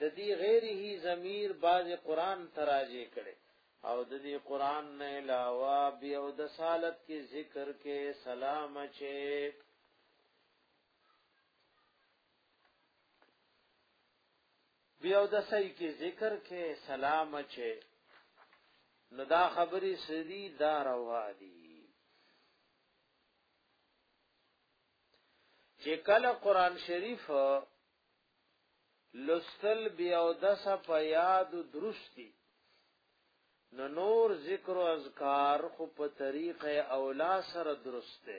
د دې غیره ضمیر باز قران تراجه کړي او د دې قران نه علاوه بیا او د سالت کې ذکر کې سلام چه بیا او د سې کې ذکر کې سلام چه نو دا خبرې سړي دا روا دي چې کله قران شریف لستل بیا او د صف یاد درستی نو نور ذکر او اذکار خو په طریقه اولا سره درسته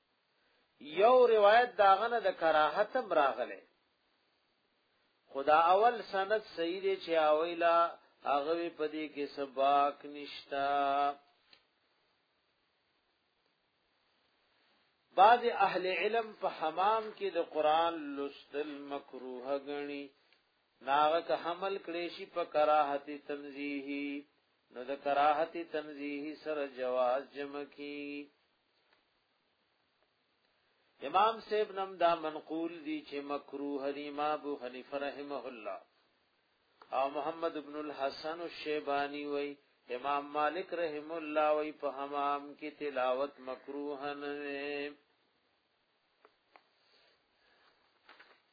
یو روایت داغه نه د کراهت راغله خدا اول سند صحیح دی چې اویلا هغه په دې کې سباق نشتا بعض اهل علم په حمام کې د قران لوستل مکروه غني ناغه که حمل کړي شي په کراهت تنزیهی نو د کراهت تنزیهی سره جواز جمع کی امام صاحب نم دا منقول دی چې مکروه دی ما ابو حنیفه رحمه الله او محمد ابن الحسن الشیبانی وای امام مالک رحم الله وای په حمام کې تلاوت مکروه نه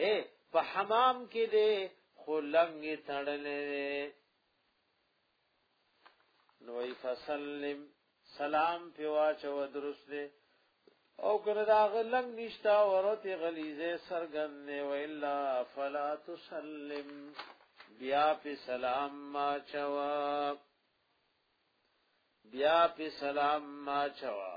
اے په حمام کې دې خو لنګ تړلې نو ای فسلم سلام په واچو درست دې او کنه دا غلنګ نشتا ورته غلیزه سرګن نه ویلا فلا تسلم بیا په سلام ما چوا بیا په سلام ما چوا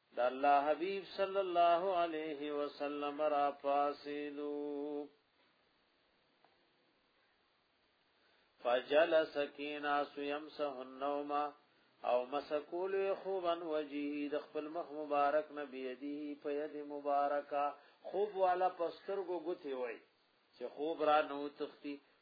د الله حبیب صلی الله علیه وسلم را پاسیدو فجلس کینا سیمسه النوم او مسکول خوبن وجهه د خپل مخ مبارک نبی دی په ید مبارکا خوب والا پسترګو ګوتی وای چې خوب را نو تختی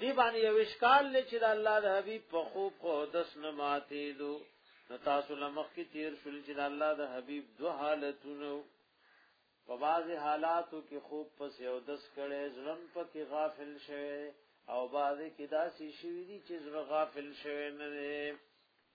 دی باندې یو اشکال لې چې د الله د حبیب په خوب خو دس نه ماتې دو نو تاسو لمخ کې تیر شول چې د الله د حبیب دو حالتونو په بعض حالاتو کې خوب پس یو دس کړي ظلم په کې غافل شوه او بعض کې داسې شوی دي چې زړه غافل شوه نه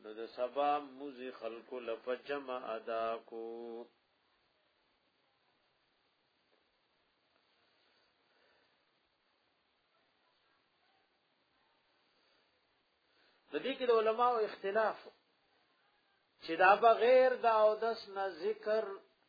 نو د سبا موزي خلکو لپجم ادا کو د دې کې د علماو اختلاف چې دا بغیر دا او دس نه ذکر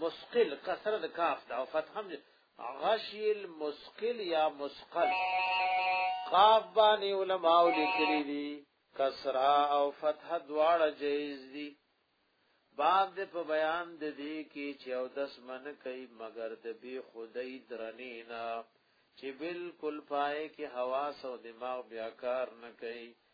مسقل کسر د کاف دا فتح هم غشی المسقل یا مسقل قاف باندې علماء لیکلي دي کسرا او فتح دواړه جایز دي باب دې په بیان د دې کې چې او دس من کوي مگر د بی خدای درنې نه چې بالکل پائے کې حواس او دماغ بیا کار نه کوي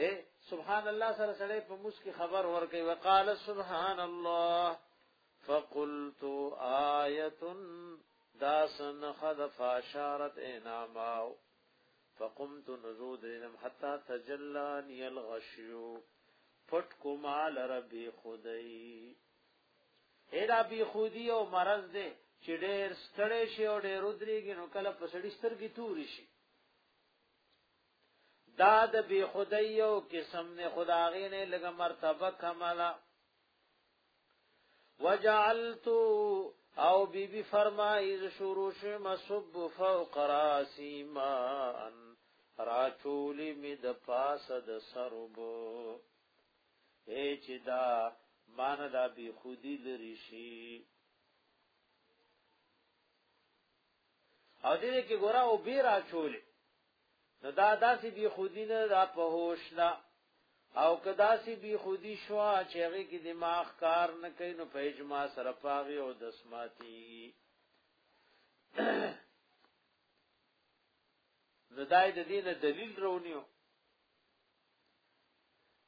اے سبحان الله سره سره په موس کې خبر ورکي وقال سبحان الله فقلت آیه داسن خد فاشارت اناماو فقمت نزود لنم حتا تجلانی الغشیو پټ کو مال ربی خدای ایدا بی خودی او مرض دے چې ډېر ستړې شي او ډېر ودرېږي نو کله په سړی سترګې توري شي دا د بی خدای یو قسم نه خدای نه لګ مرتبه کمالا وجعلت او بی بی فرمایز شروع شو مصب فوق راسی ما ان راچولی می د پاس د سربو اے چې دا مان دا بی خودی لری شي او دې کې ګورا او بی راچولی نو دا داسې بی خودی نه دا په هوش دا او کدا سی بی خودی شوا چېږي کې دماغ کار نه کوي نو په اجماع سره پاغي او دسماتي ندای د دین دلیل رونیو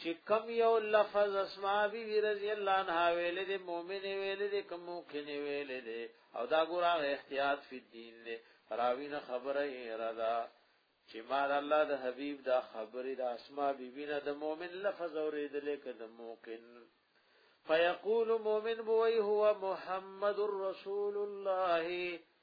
چې کم یو لفظ اسماء بی بی رضی الله عنها ویل دي مؤمن ویل دي کوم مؤمن ویل دي او دا ګورا احتیاط فی دین دي راوی نه خبره اراده چې ما الله د حبیب دا خبره د اسماء بی بی نه د مؤمن لفظ اوریدل کده مؤمن فیقول مؤمن بوئی هو محمد رسول الله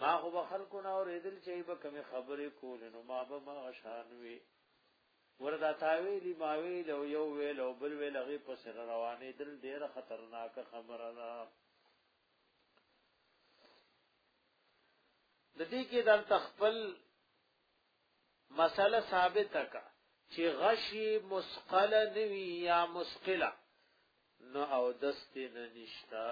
ما خو به خلکو نه اورېدل چې به کمی خبرې کولې نو ما به ما شان وي وردا تاوی دی ماوی لو یو ویل او بل ویل هغه په سر روانې دل ډېر خطرناک خبره ده د دې کې دل تخپل مسله ثابت کا چې غشي مسقل نوي یا مسقله نو او دست نه نشتا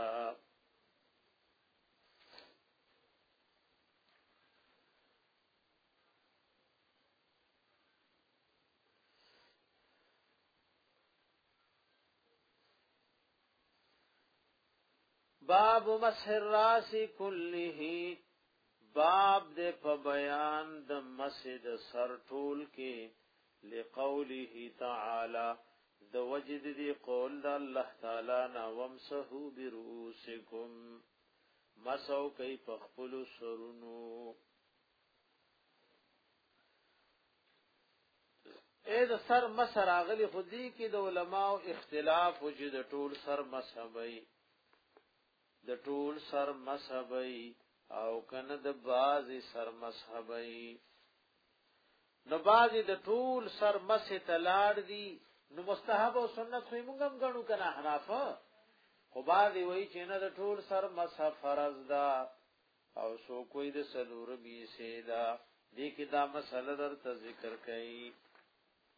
باب مسح الراس كله باب د په بیان د مسجد سر ټول کې لقوله تعالی د وجد دی قول د الله تعالی نا ومسحو برؤسکم مسو کای پخپل سرونو اې د سر مسر اغلی خودی کې د علماو اختلاف وجود ټول سر مسبای د ټول سر مذهبي او کنه د بازي سر مذهبي نو بازي د ټول سر مسه تلاړ دي نو مستحب او سنت خو موږ هم غنو کنه حنافه خو بازي وای چې نه د ټول سر مسه فرض ده او سو کوئی د سلور بي سیدا دې کې دا مسله درته ذکر کړي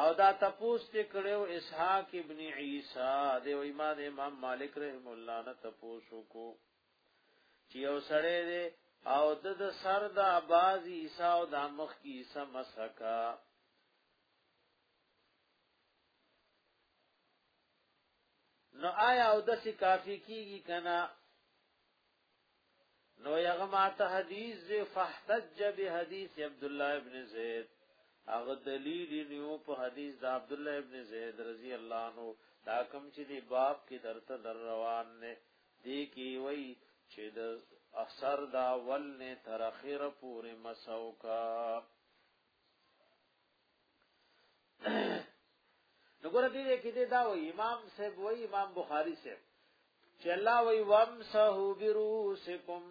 او دا تپوس ته کړو اسحاق ابن عیسی د امام امام مالک رحم الله نه تپوس وکړو چې یو سړی دی او د د سر د باز عیسی او د مخ کی عیسی مسکا نو آیا او د سی کافی کیږي کنا نو یغه ماته حدیث ز فاحتج به حدیث عبد الله ابن زید هغه دلیل نیو په حدیث د عبد الله ابن زید رضی الله عنه دا کوم چې دی باب کې درته در روان نه دی کی وای چې د اثر دا ول نه تر اخره پورې مساو کا نو ګور دې کې دې دا و امام صاحب و امام بخاری صاحب چې الله وی وامسحو بروسکم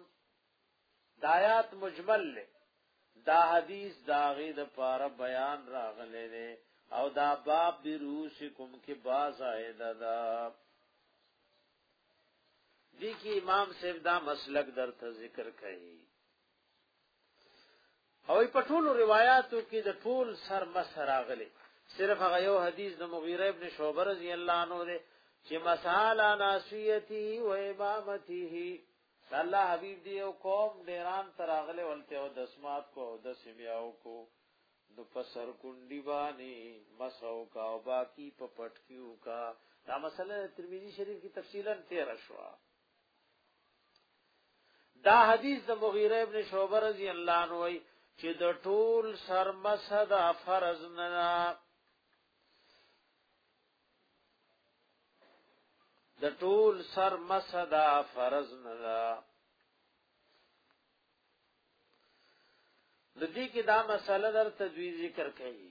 دایات مجمل له دا حدیث داغی د پاره بیان راغلی دی او دا باب دی روسکم کې باز آیدا دا دی کی امام صاحب دا مسلک درته ذکر کړي او په ټولو روایتو کې د ټول سر مسر راغلي صرف هغه یو حدیث د مغیره ابن شعبه رضی الله عنه دی چې مساله ناسیتی و امامته الله حبیب دی او قوم ډیران تراغله ولته او دسمات کو او د سیمیاو کو نو پسر کندی باندې مسو کا او باقی په پټکیو کا دا مسله ترمذی شریف کی تفصیلا 13 شوا دا حدیث د مغیره ابن شعبه رضی الله عنه وای چې د ټول سرمسه د فرض نه د ټول سرمسه د فرض نه د دې کې دا مسله در تدوی ذکر کړي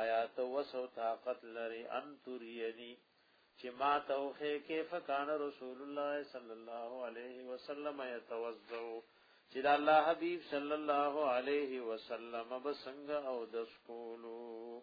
آیا ته وس او طاقت لرې ان ترینی چې ما ته وخې کیف کان رسول الله صلی الله علیه وسلم یتوضو چې د الله حبیب صلی الله علیه وسلم بسنګ او د سکولو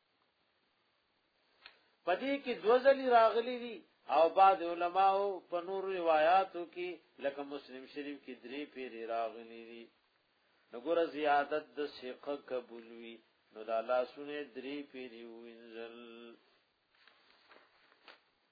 پدې کې دوزلی راغلي دي او بعض علماو په نور روایتو کې لکه مسلم شریف کې درې پیری راغلي دي نګور زیادت د ثقه قبول وی نو دا لاسونه درې پیری وینځل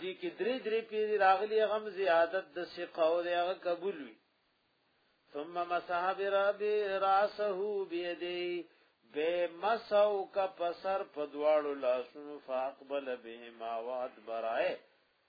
دي کې درې درې پیری راغلي غم زیادت د ثقه او هغه قبول وي ثم مسح بربي راسه بيدي به مسو کا پسر په دواړو لاسونو فاقبل به ما واد برائے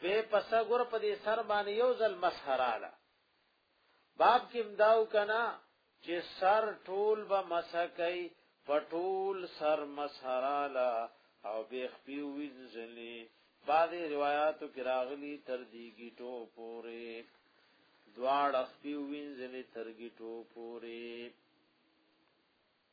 به پس ګور په دې سر باندې یو ځل مسحراله باب کې امداو کنا چې سر ټول به مسکای پټول سر مسحراله او به خپي وینځلې بعضی روایتو کې راغلي تر دې گیټو پورې دواړه خپي وینځلې تر گیټو پورې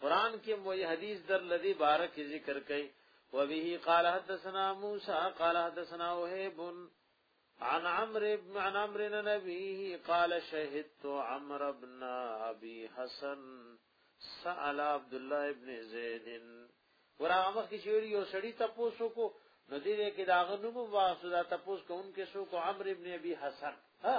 قران کې مو حدیث در لدی بارک ذکر کړي و به قال حدثنا موسی قال حدثنا وهب عن عمرو بن عن عمرو نبيه قال شهدت عمرو بن ابي حسن سأل عبد الله ابن زيد ورا هغه کې شوی یو سړی تاسو کو نو دې کې دا غنوم واسو دا تاسو کوونکې سو کو عمرو ابن ابي حسن ها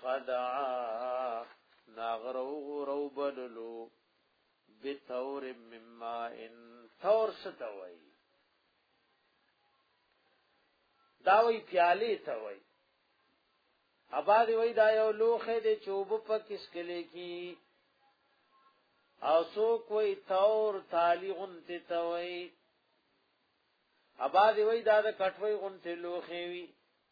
فدعا ناغر وغور او بللو بتور مما ان تور ستوي داوي پیالي توي اباد وی دا یو لوخه د چوب په کس کلی کی او سو کوئی تور تالی غنتی توی اباد وی دا د کټوی غنتی لوخه وی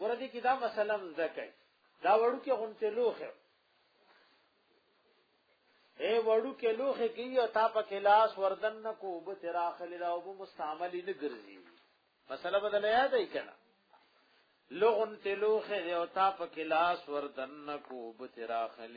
ورته کې دا مثلا ځکه دا وړو کې غونته لوخه اے وړو کې لوخه کې یو تا په کلاس وردن نه کو به تراخل دا وب مستعمل نه ګرځي مسله بدل یاد ای کنه لغون تلوخه او تا په کلاس وردن نه کو به تراخل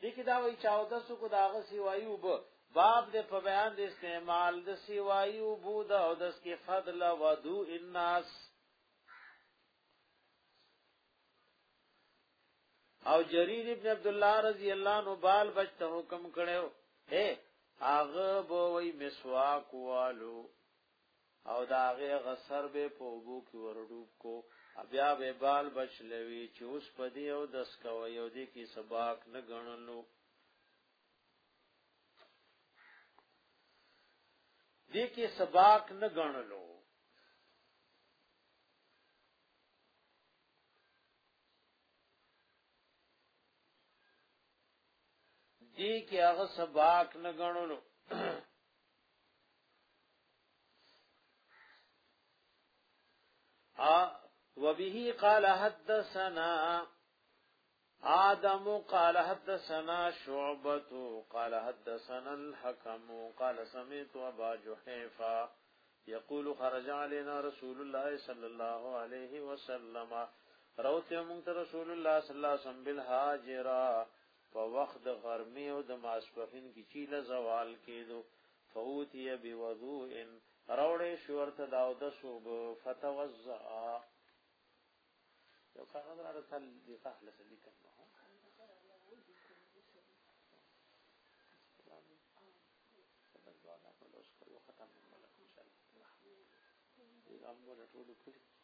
دې کې دا وایي چې او د سکو دا غ سیوایي وب باب دې په بیان د استعمال د سیوایي وب د او د سکه فضل ودو الناس او جریر ابن عبد الله رضی الله عنه بال بچ ته حکم کړو اے اغه بو وی مسواک والو او د هغې هغه سر به په اوبو کې ورډوب کو بیا به بال بچ لوي چې اوس په دې او دس کوي او دې کې سباق نه ګڼلو دې کې سباق نه ګڼلو دې کې هغه سباق نه ګڼلو وبه قال حدثنا آدم قال حدثنا شعبة قال حدثنا الحكم قال سمعت ابا جحيفة يقول خرج علينا رسول الله صلى الله عليه وسلم روت مونږ رسول الله صلى الله عليه وسلم بالهاجرة په وخت د غرمې او د ماسپښین کې چې له زوال کېدو فوتی بوضوء راوړې شو ورته دا او د صوب فتوزا یو کار غره تل دي قهله سلی کنه ختم ولکم شاء الله دغه موږ ټول کړی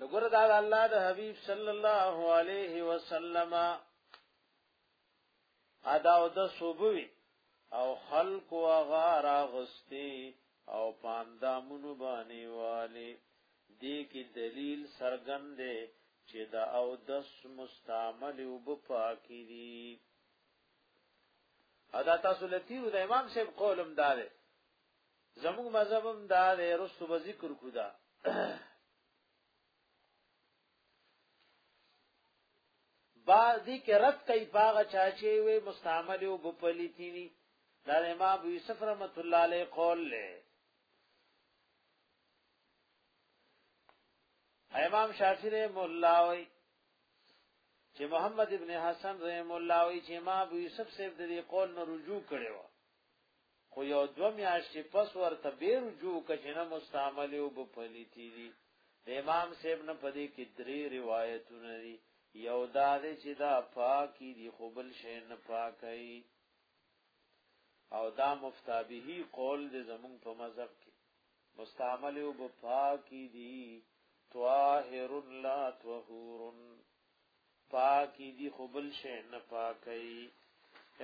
نګور دا الله د حبيب صلی الله علیه وسلم ادا او د صوبوي او خلق و غار غستی او پاندامونو باندې والی دې کې دلیل سرګند چې دا او د مستعمل وب پاکي دي ادا تاسو لتی د امام صاحب قولم دار زموږ مذهب هم دا دی رسو به ذکر کو دا با دې کې رد کوي پاغه چا چې وي مستعمل او بپلي تي وي دا امام ابو یوسف رحمت الله علیه قول له امام شافعی رحم الله وی چې محمد ابن حسن رحم الله وی چې امام ابو یوسف صاحب دې قول نه رجوع کړو خو یو دو میاشتې پس ورته به رجوع کچنه مستعمل او بپلیتی دي د امام صاحب نه پدې کې درې روایتونه دي یو دا دې چې دا پاکي دي خو بل شي نه پاکي او دا مفتابه قول دې زمون په مذهب کې مستعمل او بپاکي دي طاهر لا طهور پاکی دی خو بل شی نه پاکی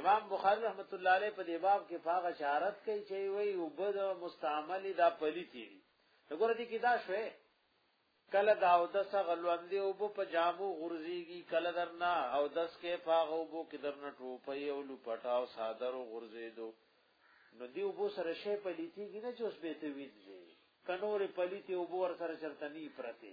امام بخاری رحمت الله علیه په دی باب کې پاغه شارت کوي چې وی او بد مستعمل دا پلیتی دی وګوره دي کې دا شوه کله دا او د سغلوندې او په جامو غرزيږي کله درنا او دس کې پاغه او بو کې درنا ټوپي او لپټاو صادرو غرزيدو نو دی وبو سره شی پلیتی کی نه چې اوس به ته ویځي کنور پلیتی وبو ور سره چرته نی پرته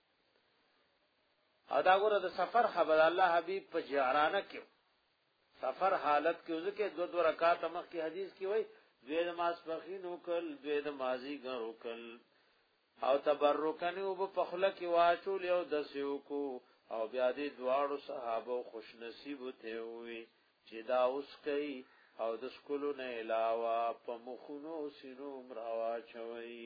او دا ګوره د سفر خبر الله حبیب په جعرانه کې سفر حالت کې ځکه دو دو رکعات مخ کې حدیث کې وای دوی نماز پخین وکل دوی د مازی ګر وکل او تبرکن او په خله کې واچول یو د سیو کو او بیا دې دواړو صحابه خوش نصیب ته وي چې دا اوس کوي او د سکولو نه علاوه په مخونو سینو مراوا چوي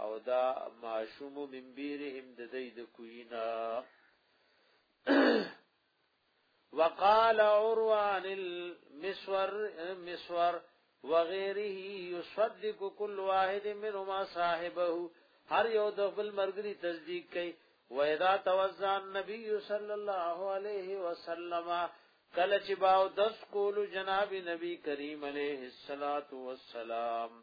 او دا ماشوم من بیرهم د دې د کوینا وقال عروان المسور مسور وغيره يصدق كل واحد منهما صاحبه هر یو د خپل مرګري تصدیق کوي وإذا توزع النبي صلى الله عليه وسلم کله چې باو دس کول جناب نبی کریم علیه الصلاۃ والسلام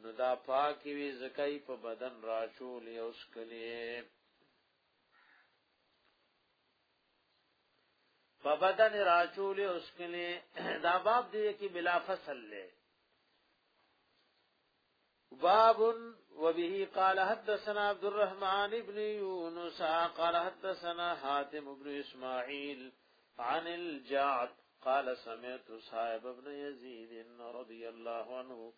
نو دا پاکی وی ځکه یې په بدن راچولې او څکلې یې. په بدن یې راچولې او څکلې یې. دا باب دی کې بلا فصل لې. باب وبه قال حدثنا عبد الرحمن بن يونس قال حدثنا حاتم بن اسماعيل عن الجعد قال سمعت صاحب ابن يزيد رضي الله عنه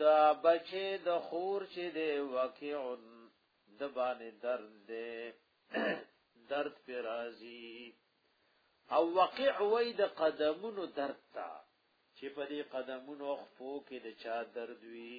دا بچه د خور چې دی وکیع د باندې درد دی درد پر راضی او وقع وای د قدمونو درد تا چې په دې قدمونو خپو کې د چا درد وی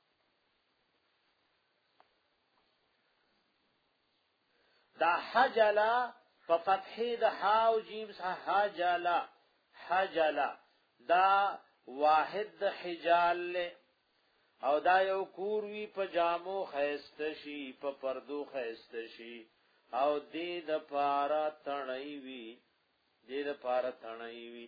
دا حجلا په فتحې د ها او جیم سره حجلا حجلا دا واحد د حجال له او دا یو کور وی په جامو خیسته شي په پردو خیسته شي او دې د پارا تڼي وی دې د پارا تڼي وی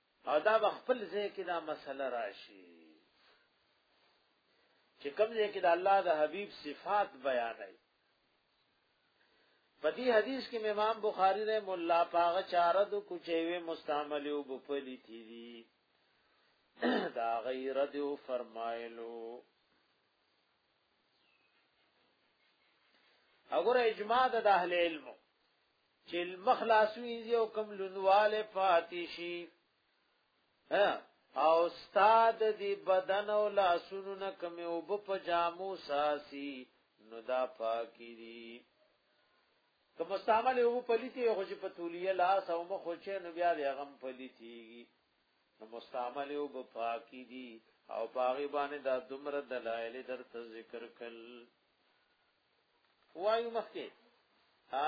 او دا خپل ځای کې دا مسله راشي چې کوم ځای کې د الله د حبيب صفات بیانای په دې حدیث کې امام بخاری رحم الله پاغه چاره د کوچوي مستعمل او بپلی تي دي دا غیر دیو فرمایلو اگر اجماع د اهل علمو چې مخلاصوي یو کم لونواله پاتې شي او استاد دی بدن او لاسونو نه کم او په جامو ساسي نو دا پاکي دي کوم استعمال یو پلیتی خو چې په تولیه لاس او مخ خو چې نو بیا دی غم پلیتیږي نو مستعمل یو په پاکي دي او پاغي باندې دا دمر دلایل درته ذکر کړل وایو مخکې ها